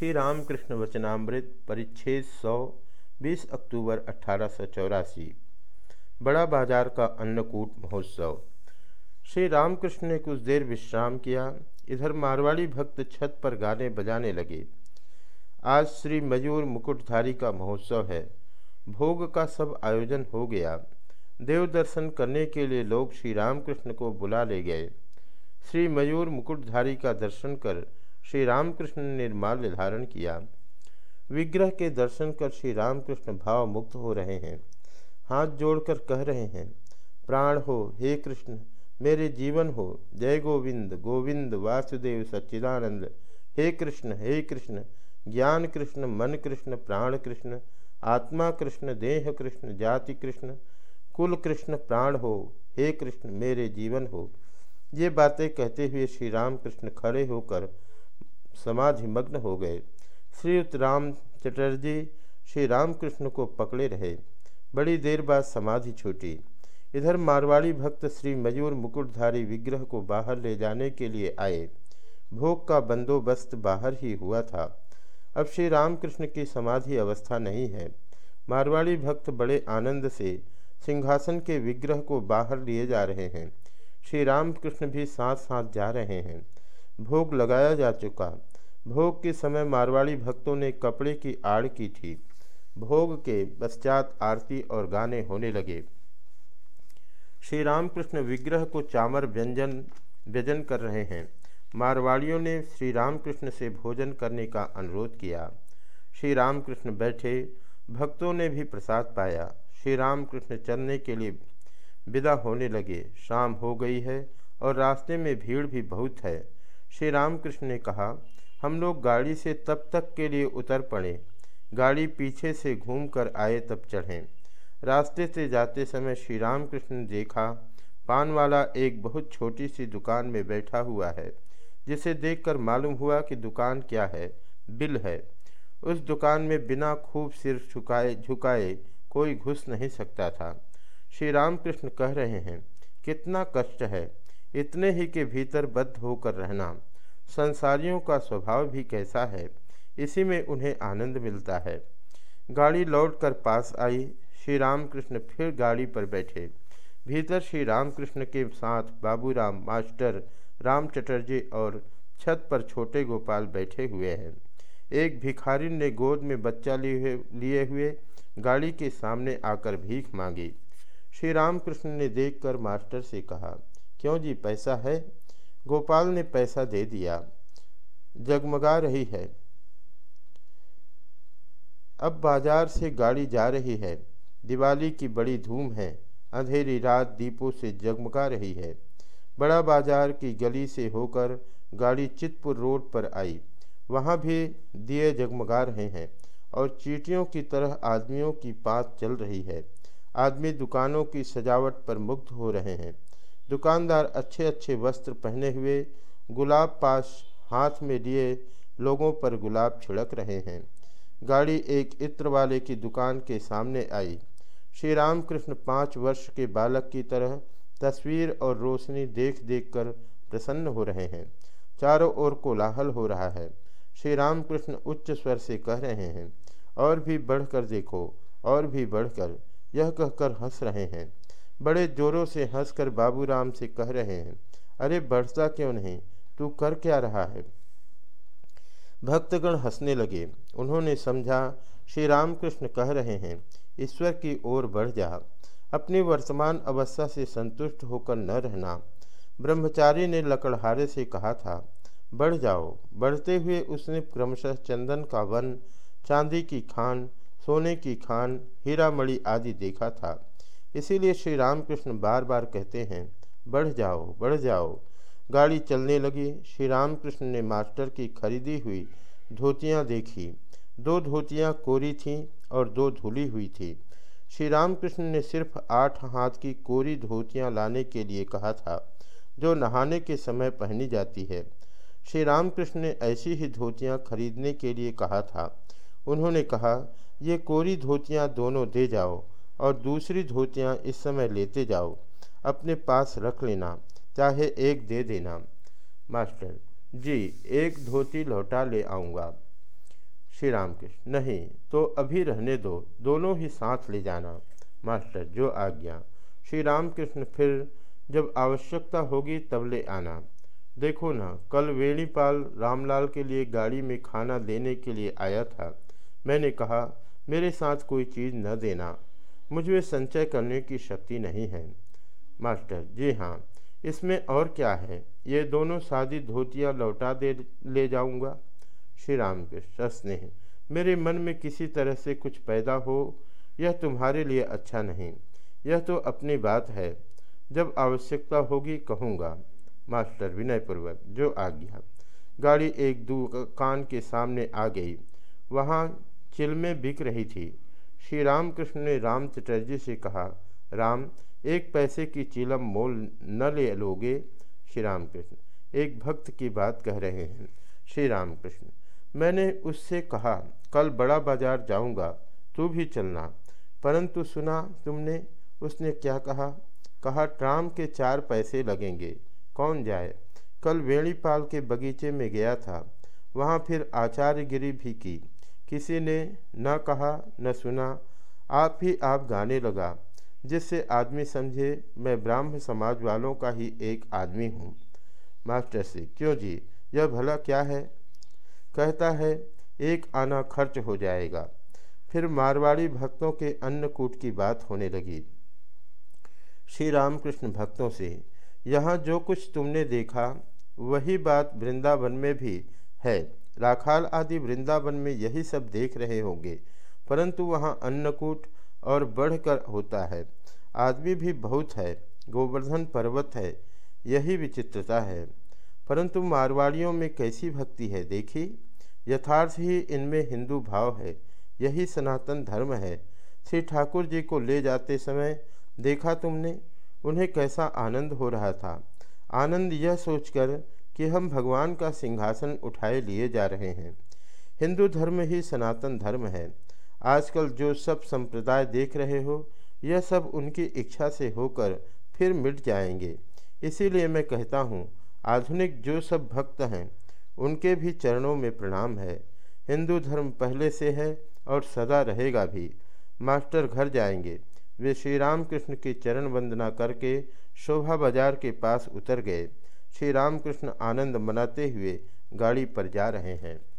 श्री रामकृष्ण वचनामृत परिच्छेद सौ बीस अक्टूबर अठारह सौ चौरासी, बड़ा बाज़ार का अन्नकूट महोत्सव। श्री रामकृष्ण ने कुछ देर विश्राम किया, इधर मारवाड़ी भक्त छत पर गाने बजाने लगे। आज श्री मयूर मुकुटधारी का महोत्सव है। भोग का सब आयोजन हो गया। देव दर्शन करने के लिए लोग श्री रामकृष्ण को बुला ले गए। श्री मयूर मुकुटधारी का दर्शन कर श्री रामकृष्ण ने निर्माल्य धारण किया। विग्रह के दर्शन कर श्री रामकृष्ण भाव मुक्त हो रहे हैं। हाथ जोड़कर कह रहे हैं, प्राण हो, हे कृष्ण, मेरे जीवन हो। जय गोविंद गोविंद, वासुदेव, सच्चिदानंद। हे कृष्ण हे कृष्ण, ज्ञान कृष्ण, मन कृष्ण, प्राण कृष्ण, आत्मा कृष्ण, देह कृष्ण, जाति कृष्ण, कुल कृष्ण, प्राण हो। हे कृष्ण, मेरे जीवन हो। ये बातें कहते हुए श्री राम कृष्ण खड़े होकर समाधि मग्न हो गए। श्रीयुक्त राम चटर्जी श्री रामकृष्ण को पकड़े रहे। बड़ी देर बाद समाधि छूटी। इधर मारवाड़ी भक्त श्री मयूर मुकुटधारी विग्रह को बाहर ले जाने के लिए आए। भोग का बंदोबस्त बाहर ही हुआ था। अब श्री रामकृष्ण की समाधि अवस्था नहीं है। मारवाड़ी भक्त बड़े आनंद से सिंहासन के विग्रह को बाहर लिए जा रहे हैं। श्री रामकृष्ण भी साथ साथ जा रहे हैं। भोग लगाया जा चुका। भोग के समय मारवाड़ी भक्तों ने कपड़े की आड़ की थी। भोग के पश्चात आरती और गाने होने लगे। श्री रामकृष्ण विग्रह को चामर व्यंजन, व्यजन कर रहे हैं। मारवाड़ियों ने श्री रामकृष्ण से भोजन करने का अनुरोध किया। श्री रामकृष्ण बैठे, भक्तों ने भी प्रसाद पाया। श्री रामकृष्ण चलने के लिए विदा होने लगे। शाम हो गई है और रास्ते में भीड़ भी बहुत है। श्री रामकृष्ण ने कहा, हम लोग गाड़ी से तब तक के लिए उतर पड़े। गाड़ी पीछे से घूम कर आए तब चढ़ें। रास्ते से जाते समय श्री रामकृष्ण ने देखा पान वाला एक बहुत छोटी सी दुकान में बैठा हुआ है, जिसे देखकर मालूम हुआ कि दुकान क्या है, बिल है। उस दुकान में बिना खूब सिर झुकाए झुकाए कोई घुस नहीं सकता था। श्री रामकृष्ण कह रहे हैं, कितना कष्ट है, इतने ही के भीतर बद्ध होकर रहना। संसारियों का स्वभाव भी कैसा है, इसी में उन्हें आनंद मिलता है। गाड़ी लौटकर पास आई श्री रामकृष्ण फिर गाड़ी पर बैठे। भीतर श्री रामकृष्ण के साथ बाबूराम, मास्टर राम चटर्जी और छत पर छोटे गोपाल बैठे हुए हैं। एक भिखारी ने गोद में बच्चा लिए लिए हुए गाड़ी के सामने आकर भीख मांगी। श्री रामकृष्ण ने देखकर मास्टर से कहा, क्यों जी, पैसा है? गोपाल ने पैसा दे दिया। जगमगा रही है। अब बाज़ार से गाड़ी जा रही है। दिवाली की बड़ी धूम है। अंधेरी रात दीपों से जगमगा रही है। बड़ा बाज़ार की गली से होकर गाड़ी चितपुर रोड पर आई। वहाँ भी दिए जगमगा रहे हैं और चीटियों की तरह आदमियों की बात चल रही है। आदमी दुकानों की सजावट पर मुग्ध हो रहे हैं। दुकानदार अच्छे अच्छे वस्त्र पहने हुए गुलाब पास हाथ में लिए लोगों पर गुलाब छिड़क रहे हैं। गाड़ी एक इत्र वाले की दुकान के सामने आई। श्री रामकृष्ण पाँच वर्ष के बालक की तरह तस्वीर और रोशनी देख देख कर प्रसन्न हो रहे हैं। चारों ओर कोलाहल हो रहा है। श्री रामकृष्ण उच्च स्वर से कह रहे हैं, और भी बढ़कर देखो, और भी बढ़कर। यह कहकर हंस रहे हैं। बड़े जोरों से हंसकर बाबूराम से कह रहे हैं, अरे बढ़ता क्यों नहीं? तू कर क्या रहा है? भक्तगण हंसने लगे। उन्होंने समझा, श्री रामकृष्ण कह रहे हैं, ईश्वर की ओर बढ़ जा। अपनी वर्तमान अवस्था से संतुष्ट होकर न रहना। ब्रह्मचारी ने लकड़हारे से कहा था, बढ़ जाओ। बढ़ते हुए उसने क्रमशः चंदन का वन, चांदी की खान, सोने की खान हीरा मणि आदि देखा था। इसीलिए श्री रामकृष्ण बार बार कहते हैं, बढ़ जाओ बढ़ जाओ। गाड़ी चलने लगी। श्री रामकृष्ण ने मास्टर की खरीदी हुई धोतियाँ देखी। दो धोतियाँ कोरी थीं और दो धुली हुई थी। श्री रामकृष्ण ने सिर्फ़ आठ हाथ की कोरी धोतियाँ लाने के लिए कहा था, जो नहाने के समय पहनी जाती है। श्री रामकृष्ण ने ऐसी ही धोतियाँ खरीदने के लिए कहा था। उन्होंने कहा, ये कोरी धोतियाँ दोनों दे जाओ। और दूसरी धोतियाँ इस समय लेते जाओ। अपने पास रख लेना, चाहे एक दे देना। मास्टर, जी, एक धोती लौटा ले आऊँगा। श्री रामकृष्ण, नहीं तो अभी रहने दो, दोनों ही साथ ले जाना। मास्टर, जो आज्ञा। श्री रामकृष्ण फिर जब आवश्यकता होगी तब ले आना। देखो ना, कल वेणीपाल रामलाल के लिए गाड़ी में खाना देने के लिए आया था। मैंने कहा, मेरे साथ कोई चीज़ न देना। मुझमें संचय करने की शक्ति नहीं है। मास्टर, जी हाँ इसमें और क्या है? ये दोनों शादी धोतियाँ लौटा दे, ले जाऊँगा? श्री राम कृष्ण स्नेह, मेरे मन में किसी तरह से कुछ पैदा हो, यह तुम्हारे लिए अच्छा नहीं। यह तो अपनी बात है। जब आवश्यकता होगी कहूँगा। मास्टर, विनयपूर्वक, जो आ गया गाड़ी एक दुकान के सामने आ गई। वहाँ चिलमें बिक रही थी। श्री रामकृष्ण ने राम चटर्जी से कहा, राम, एक पैसे की चीलम मोल न ले लोगे? श्री रामकृष्ण एक भक्त की बात कह रहे हैं। श्री रामकृष्ण मैंने उससे कहा, कल बड़ा बाज़ार जाऊँगा, तू भी चलना। परंतु सुना तुमने, उसने क्या कहा? कहा, ट्राम के चार पैसे लगेंगे। कौन जाए? कल वेणीपाल के बगीचे में गया था। वहाँ फिर आचार्यगिरी भी की। किसी ने न कहा, न सुना, आप ही आप गाने लगा, जिससे आदमी समझे, मैं ब्राह्म समाज वालों का ही एक आदमी हूँ। मास्टर से, क्यों जी? यह भला क्या है? कहता है, एक आना खर्च हो जाएगा। फिर मारवाड़ी भक्तों के अन्नकूट की बात होने लगी। श्री रामकृष्ण भक्तों से, यहाँ जो कुछ तुमने देखा, वही बात वृंदावन में भी है। राखाल आदि वृंदावन में यही सब देख रहे होंगे, परंतु वहाँ अन्नकूट और बढ़कर होता है। आदमी भी बहुत है, गोवर्धन पर्वत है, यही विचित्रता है। परंतु मारवाड़ियों में कैसी भक्ति है देखी? यथार्थ ही इनमें हिंदू भाव है, यही सनातन धर्म है। श्री ठाकुर जी को ले जाते समय देखा तुमने, उन्हें कैसा आनंद हो रहा था। आनंद यह सोचकर कि हम भगवान का सिंहासन उठाए लिए जा रहे हैं। हिंदू धर्म ही सनातन धर्म है। आजकल जो सब संप्रदाय देख रहे हो, यह सब उनकी इच्छा से होकर फिर मिट जाएँगे। इसीलिए मैं कहता हूँ, आधुनिक जो सब भक्त हैं, उनके भी चरणों में प्रणाम है। हिंदू धर्म पहले से है और सदा रहेगा भी। मास्टर घर जाएँगे। वे श्री रामकृष्ण की चरण वंदना करके शोभा बाज़ार के पास उतर गए। श्री रामकृष्ण आनंद मनाते हुए गाड़ी पर जा रहे हैं।